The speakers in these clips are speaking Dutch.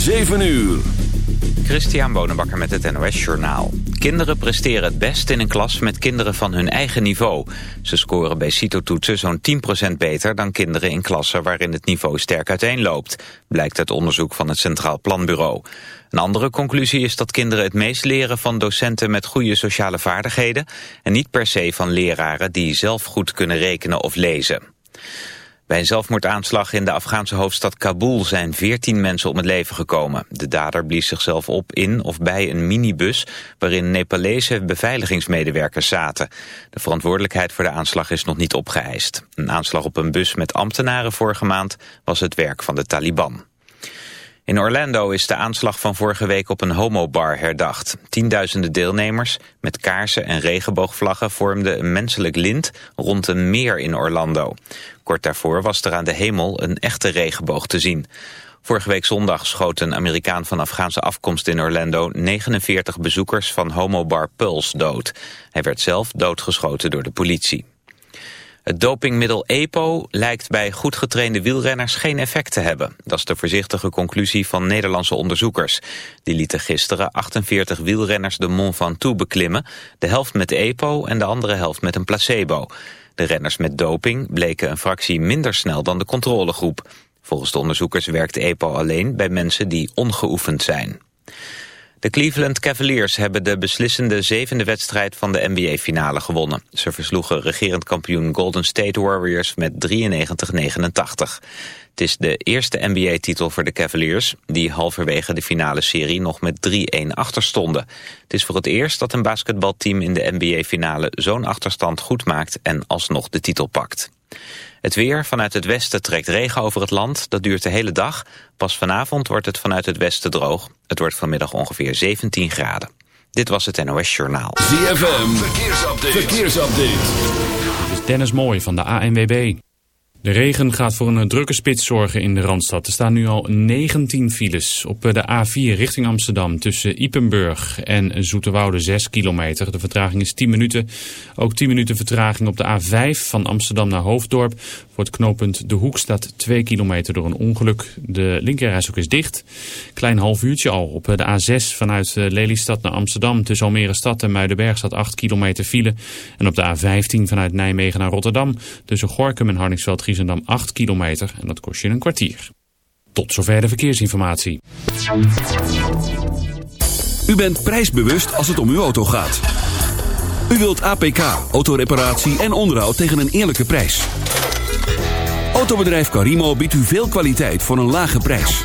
7 uur. Christian Bonenbakker met het NOS Journaal. Kinderen presteren het best in een klas met kinderen van hun eigen niveau. Ze scoren bij CITO-toetsen zo'n 10% beter dan kinderen in klassen waarin het niveau sterk uiteenloopt, blijkt uit onderzoek van het Centraal Planbureau. Een andere conclusie is dat kinderen het meest leren van docenten met goede sociale vaardigheden en niet per se van leraren die zelf goed kunnen rekenen of lezen. Bij een zelfmoordaanslag in de Afghaanse hoofdstad Kabul zijn 14 mensen om het leven gekomen. De dader blies zichzelf op in of bij een minibus waarin Nepalese beveiligingsmedewerkers zaten. De verantwoordelijkheid voor de aanslag is nog niet opgeëist. Een aanslag op een bus met ambtenaren vorige maand was het werk van de Taliban. In Orlando is de aanslag van vorige week op een homobar herdacht. Tienduizenden deelnemers met kaarsen en regenboogvlaggen vormden een menselijk lint rond een meer in Orlando. Kort daarvoor was er aan de hemel een echte regenboog te zien. Vorige week zondag schoot een Amerikaan van Afghaanse afkomst in Orlando 49 bezoekers van homobar Pulse dood. Hij werd zelf doodgeschoten door de politie. Het dopingmiddel EPO lijkt bij goed getrainde wielrenners geen effect te hebben. Dat is de voorzichtige conclusie van Nederlandse onderzoekers. Die lieten gisteren 48 wielrenners de Mont Ventoux beklimmen. De helft met EPO en de andere helft met een placebo. De renners met doping bleken een fractie minder snel dan de controlegroep. Volgens de onderzoekers werkt EPO alleen bij mensen die ongeoefend zijn. De Cleveland Cavaliers hebben de beslissende zevende wedstrijd van de NBA-finale gewonnen. Ze versloegen regerend kampioen Golden State Warriors met 93-89. Het is de eerste NBA-titel voor de Cavaliers, die halverwege de finale serie nog met 3-1 achterstonden. Het is voor het eerst dat een basketbalteam in de NBA-finale zo'n achterstand goed maakt en alsnog de titel pakt. Het weer vanuit het westen trekt regen over het land. Dat duurt de hele dag. Pas vanavond wordt het vanuit het westen droog. Het wordt vanmiddag ongeveer 17 graden. Dit was het NOS Journaal. ZFM, verkeersupdate. verkeersupdate. Dit is Dennis Mooij van de ANWB. De regen gaat voor een eh, drukke spits zorgen in de Randstad. Er staan nu al 19 files op eh, de A4 richting Amsterdam tussen Ipenburg en Zoeterwoude 6 kilometer. De vertraging is 10 minuten. Ook 10 minuten vertraging op de A5 van Amsterdam naar Hoofddorp. Voor het knooppunt De Hoek staat 2 kilometer door een ongeluk. De linkerrijstrook is dicht. Klein half uurtje al op eh, de A6 vanuit Lelystad naar Amsterdam. Tussen Almere Stad en Muidenberg staat 8 kilometer file. En op de A15 vanuit Nijmegen naar Rotterdam tussen Gorkum en Harningsveld dan 8 kilometer en dat kost je een kwartier. Tot zover de verkeersinformatie. U bent prijsbewust als het om uw auto gaat. U wilt APK, autoreparatie en onderhoud tegen een eerlijke prijs. Autobedrijf Carimo biedt u veel kwaliteit voor een lage prijs.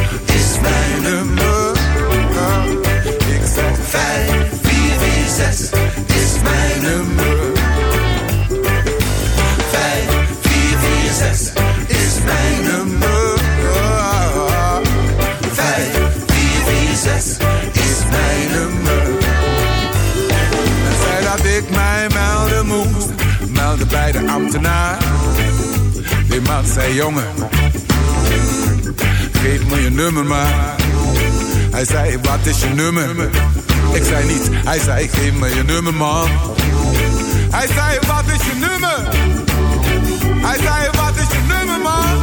is mijn nummer. Hij zei dat ik mij melden moest, melde bij de ambtenaar. Die man zei, jongen, geef me je nummer maar. Hij zei, wat is je nummer? Ik zei niet, hij zei, geef me je nummer man. Hij zei, wat is je nummer? Hij zei, wat is je nummer man?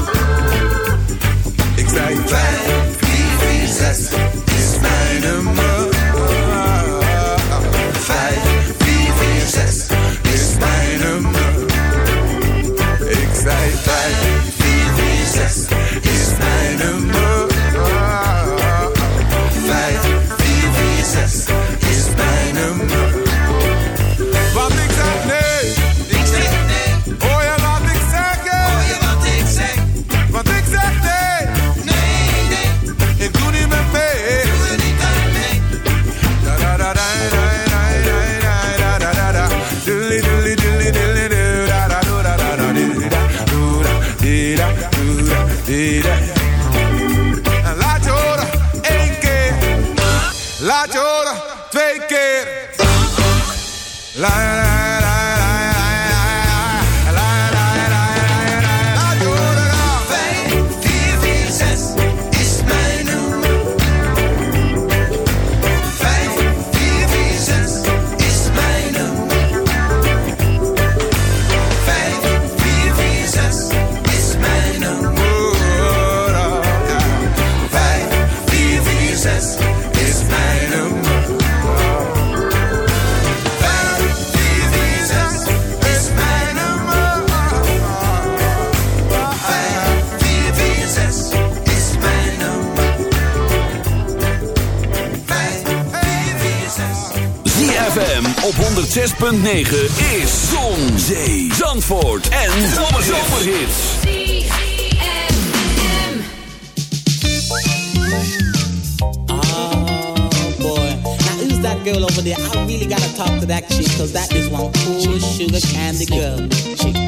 Ik zei, 5, 4, 4, 6 snijden me. Ah, ah, ah. Vijf, vier, vier, zes. Laat je horen, twee keer. la. 106.9 is Zon, Zee, Zandvoort en Zomerhits. Oh boy, now who's that girl over there? I really gotta talk to that chick, cause that is one cool sugar candy girl. Chick.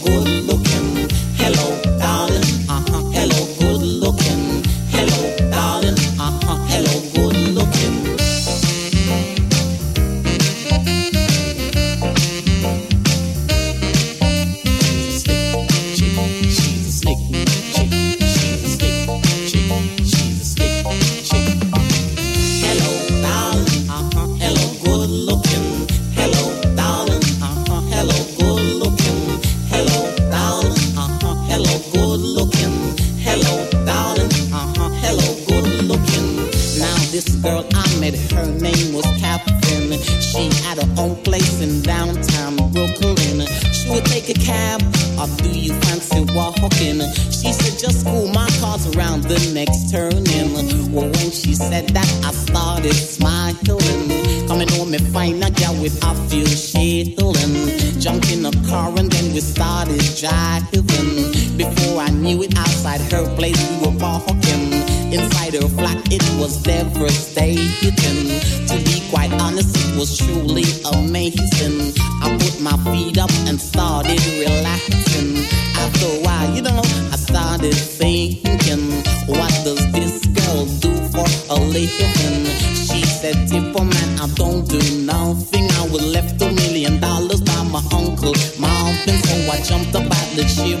him. She said, if a man, I don't do nothing. I was left a million dollars by my uncle Marvin. So I jumped about the ship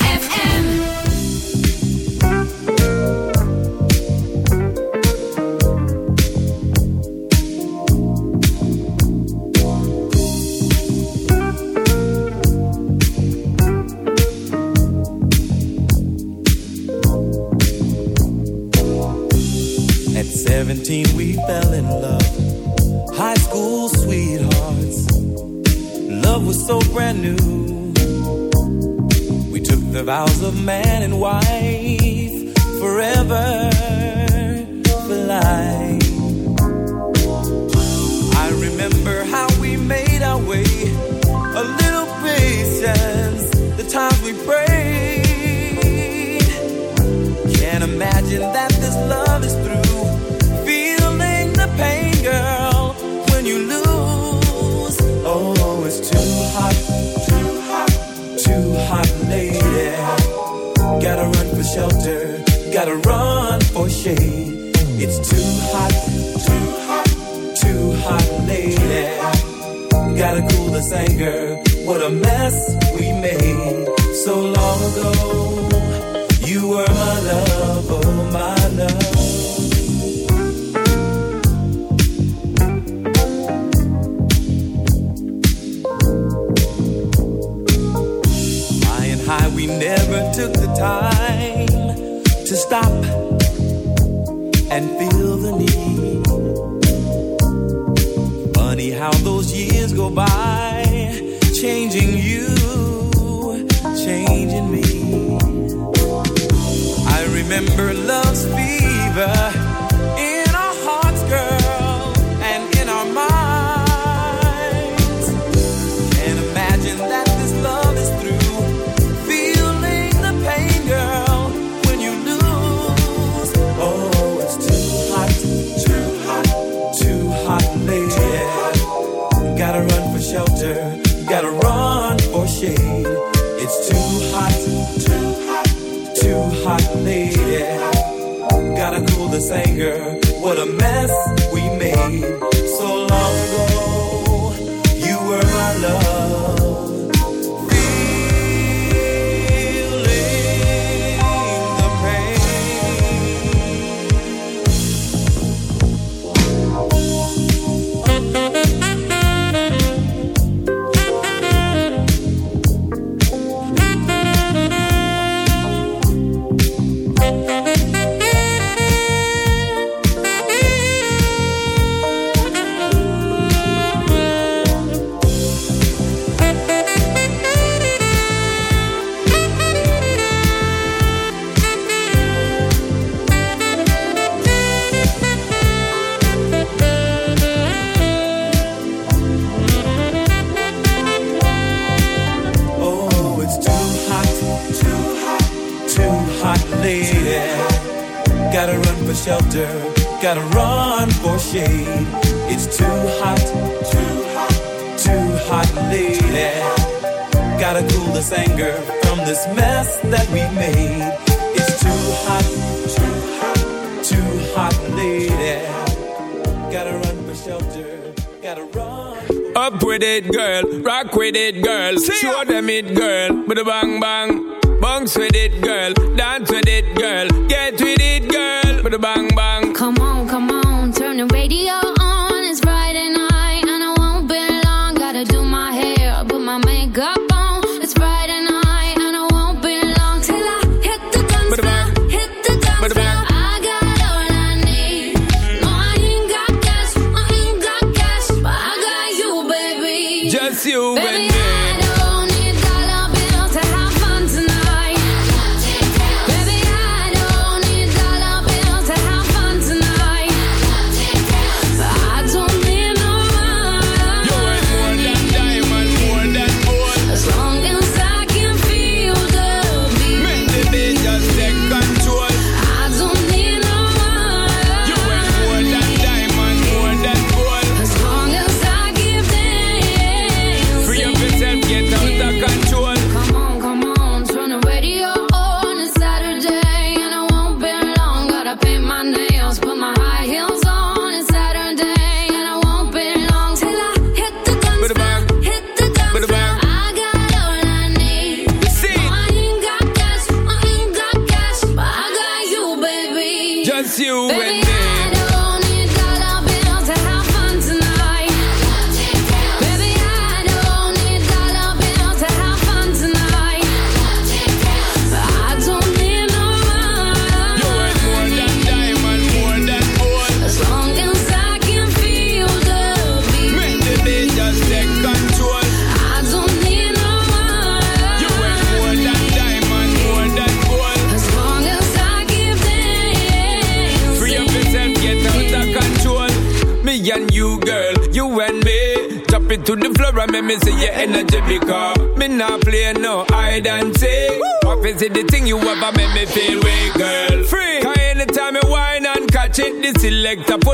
With a bang bang.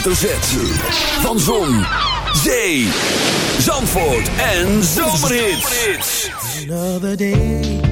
hoofdletter Z. Van Zon, Zee, Zandvoort en Zomerhits. Another day.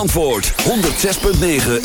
Antwoord 106.9